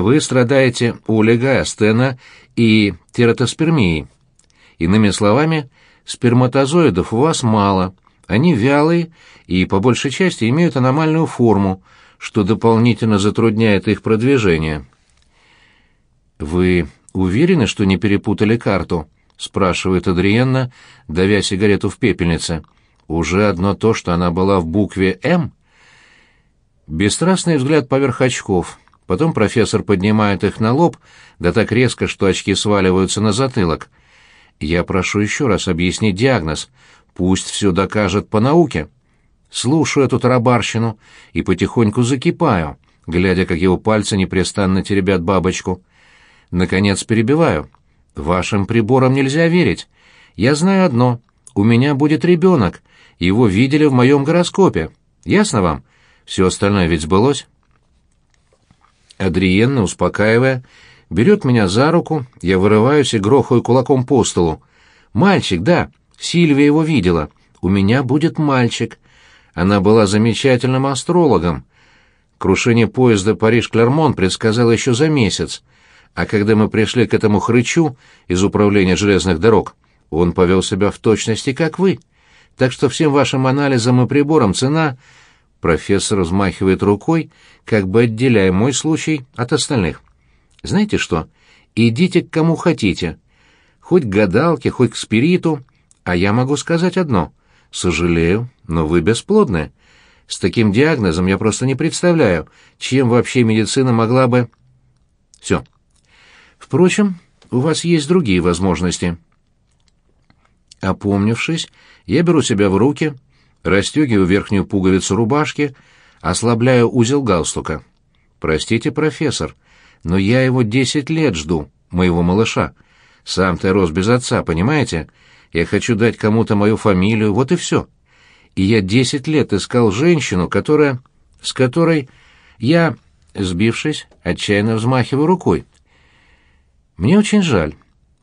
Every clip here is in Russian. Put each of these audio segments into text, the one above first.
Вы страдаете олигоастена и тератоспермией. Иными словами, сперматозоидов у вас мало, они вялые и по большей части имеют аномальную форму, что дополнительно затрудняет их продвижение. «Вы уверены, что не перепутали карту?» — спрашивает Адриенна, давя сигарету в пепельнице. «Уже одно то, что она была в букве «М»?» Бесстрастный взгляд поверх очков. Потом профессор поднимает их на лоб, да так резко, что очки сваливаются на затылок. «Я прошу еще раз объяснить диагноз. Пусть все докажет по науке». Слушаю эту тарабарщину и потихоньку закипаю, глядя, как его пальцы непрестанно теребят бабочку. Наконец перебиваю. Вашим приборам нельзя верить. Я знаю одно. У меня будет ребенок. Его видели в моем гороскопе. Ясно вам? Все остальное ведь сбылось. Адриенна, успокаивая, берет меня за руку, я вырываюсь и грохаю кулаком по столу. «Мальчик, да, Сильвия его видела. У меня будет мальчик. Она была замечательным астрологом. Крушение поезда Париж-Клермон предсказала еще за месяц. А когда мы пришли к этому хрычу из управления железных дорог, он повел себя в точности, как вы. Так что всем вашим анализам и приборам цена... Профессор взмахивает рукой, как бы отделяя мой случай от остальных. Знаете что? Идите к кому хотите. Хоть к гадалке, хоть к спириту. А я могу сказать одно. Сожалею, но вы бесплодны. С таким диагнозом я просто не представляю, чем вообще медицина могла бы... Все. Впрочем, у вас есть другие возможности. Опомнившись, я беру себя в руки, расстегиваю верхнюю пуговицу рубашки, ослабляю узел галстука. Простите, профессор, но я его десять лет жду, моего малыша. Сам-то рос без отца, понимаете? Я хочу дать кому-то мою фамилию, вот и все и я десять лет искал женщину, которая... с которой я, сбившись, отчаянно взмахиваю рукой. Мне очень жаль.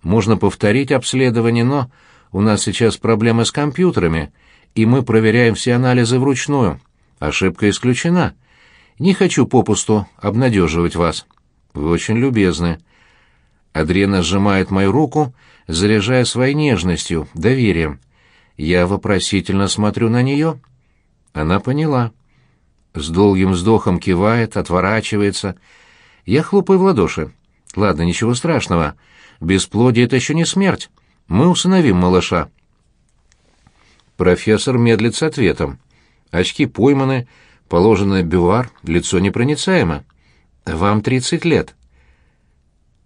Можно повторить обследование, но у нас сейчас проблемы с компьютерами, и мы проверяем все анализы вручную. Ошибка исключена. Не хочу попусту обнадеживать вас. Вы очень любезны. Адриена сжимает мою руку, заряжая своей нежностью, доверием. Я вопросительно смотрю на нее. Она поняла. С долгим вздохом кивает, отворачивается. Я хлопаю в ладоши. Ладно, ничего страшного. Бесплодие — это еще не смерть. Мы усыновим малыша. Профессор медлит с ответом. Очки пойманы, положено бювар, лицо непроницаемо. Вам тридцать лет.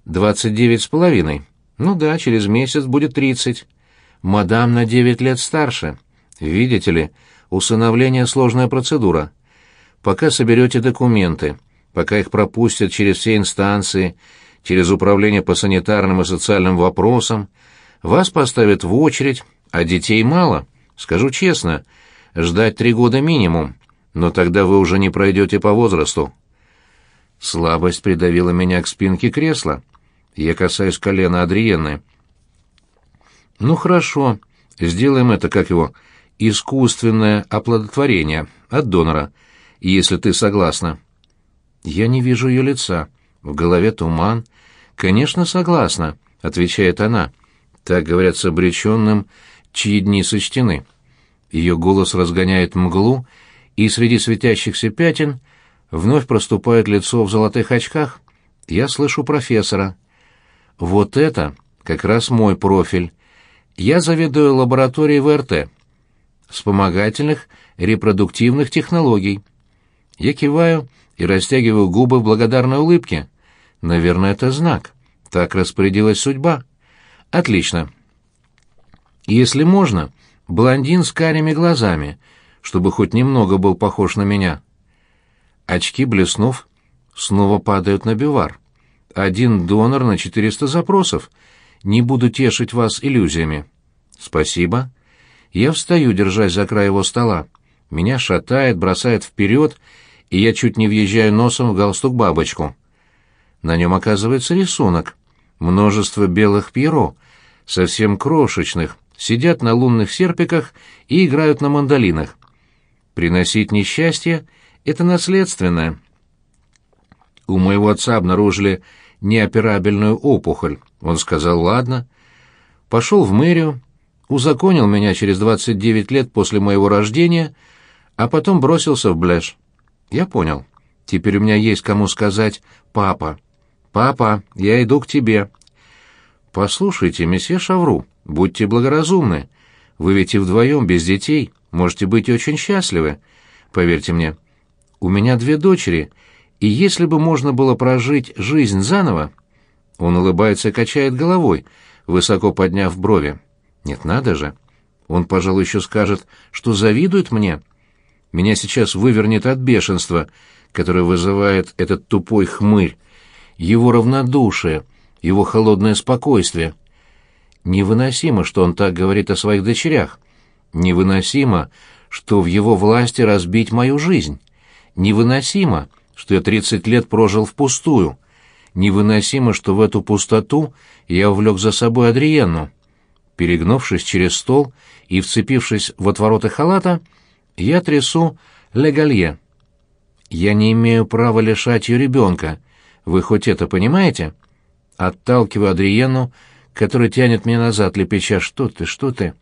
Двадцать девять с половиной. Ну да, через месяц будет тридцать. Мадам на девять лет старше. Видите ли, усыновление — сложная процедура. Пока соберете документы, пока их пропустят через все инстанции, через управление по санитарным и социальным вопросам, вас поставят в очередь, а детей мало. Скажу честно, ждать три года минимум, но тогда вы уже не пройдете по возрасту. Слабость придавила меня к спинке кресла. Я касаюсь колена Адриенны. Ну хорошо, сделаем это, как его, искусственное оплодотворение от донора, если ты согласна. Я не вижу ее лица. В голове туман. Конечно, согласна, отвечает она. Так говорят с обреченным, чьи дни сочтены. Ее голос разгоняет мглу, и среди светящихся пятен вновь проступает лицо в золотых очках. Я слышу профессора. Вот это как раз мой профиль. Я заведую лабораторией ВРТ, вспомогательных репродуктивных технологий. Я киваю и растягиваю губы в благодарной улыбке. Наверное, это знак. Так распорядилась судьба. Отлично. Если можно, блондин с карими глазами, чтобы хоть немного был похож на меня. Очки, блеснув, снова падают на бивар. Один донор на 400 запросов — не буду тешить вас иллюзиями. Спасибо. Я встаю, держась за край его стола. Меня шатает, бросает вперед, и я чуть не въезжаю носом в галстук-бабочку. На нем оказывается рисунок. Множество белых пьеро, совсем крошечных, сидят на лунных серпиках и играют на мандолинах. Приносить несчастье — это наследственное. У моего отца обнаружили неоперабельную опухоль. Он сказал «ладно». Пошел в мэрию, узаконил меня через 29 лет после моего рождения, а потом бросился в блеш. Я понял. Теперь у меня есть кому сказать «папа». «Папа, я иду к тебе». «Послушайте, месье Шавру, будьте благоразумны. Вы ведь и вдвоем, без детей, можете быть очень счастливы. Поверьте мне, у меня две дочери, и если бы можно было прожить жизнь заново...» Он улыбается и качает головой, высоко подняв брови. «Нет, надо же. Он, пожалуй, еще скажет, что завидует мне. Меня сейчас вывернет от бешенства, которое вызывает этот тупой хмырь, его равнодушие, его холодное спокойствие. Невыносимо, что он так говорит о своих дочерях. Невыносимо, что в его власти разбить мою жизнь. Невыносимо, что я тридцать лет прожил впустую. Невыносимо, что в эту пустоту я увлек за собой Адриенну. Перегнувшись через стол и вцепившись в отвороты халата, я трясу легалье. Я не имею права лишать ее ребенка. Вы хоть это понимаете? Отталкиваю Адриену, который тянет меня назад, лепеча «Что ты, что ты?»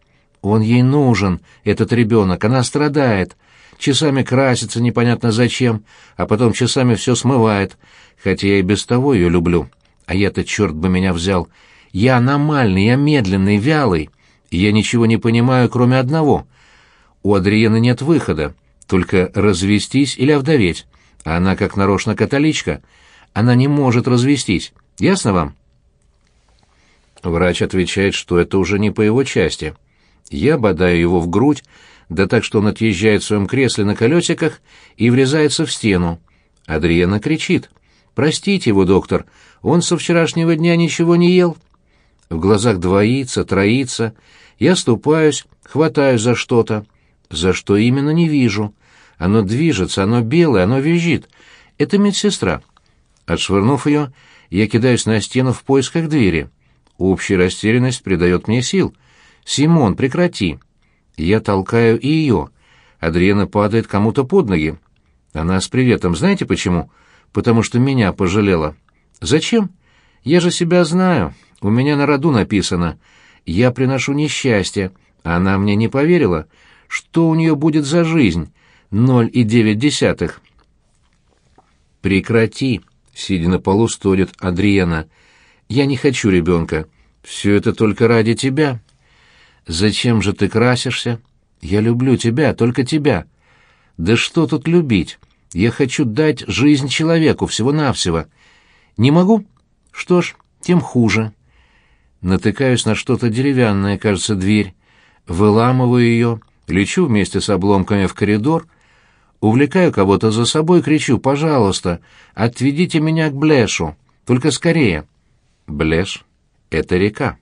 Он ей нужен, этот ребенок, она страдает. Часами красится непонятно зачем, а потом часами все смывает, хотя я и без того ее люблю. А я-то, черт бы меня взял, я аномальный, я медленный, вялый, я ничего не понимаю, кроме одного. У Адриены нет выхода, только развестись или овдоветь, а она как нарочно католичка — она не может развестись. Ясно вам? Врач отвечает, что это уже не по его части. Я бодаю его в грудь, да так, что он отъезжает в своем кресле на колесиках и врезается в стену. Адриена кричит. «Простите его, доктор, он со вчерашнего дня ничего не ел». В глазах двоится, троится. Я ступаюсь, хватаюсь за что-то. За что именно, не вижу. Оно движется, оно белое, оно визжит. Это медсестра. Отшвырнув ее, я кидаюсь на стену в поисках двери. Общая растерянность придает мне сил. «Симон, прекрати!» Я толкаю и ее. Адриена падает кому-то под ноги. Она с приветом. Знаете почему? Потому что меня пожалела. Зачем? Я же себя знаю. У меня на роду написано. Я приношу несчастье. Она мне не поверила. Что у нее будет за жизнь? Ноль и девять десятых. Прекрати. Сидя на полу, стонет Адриена. «Я не хочу ребенка. Все это только ради тебя». «Зачем же ты красишься? Я люблю тебя, только тебя». «Да что тут любить? Я хочу дать жизнь человеку, всего-навсего. Не могу? Что ж, тем хуже». Натыкаюсь на что-то деревянное, кажется, дверь. Выламываю ее, лечу вместе с обломками в коридор — Увлекаю кого-то за собой, кричу «Пожалуйста, отведите меня к Блешу, только скорее». Блеш — это река.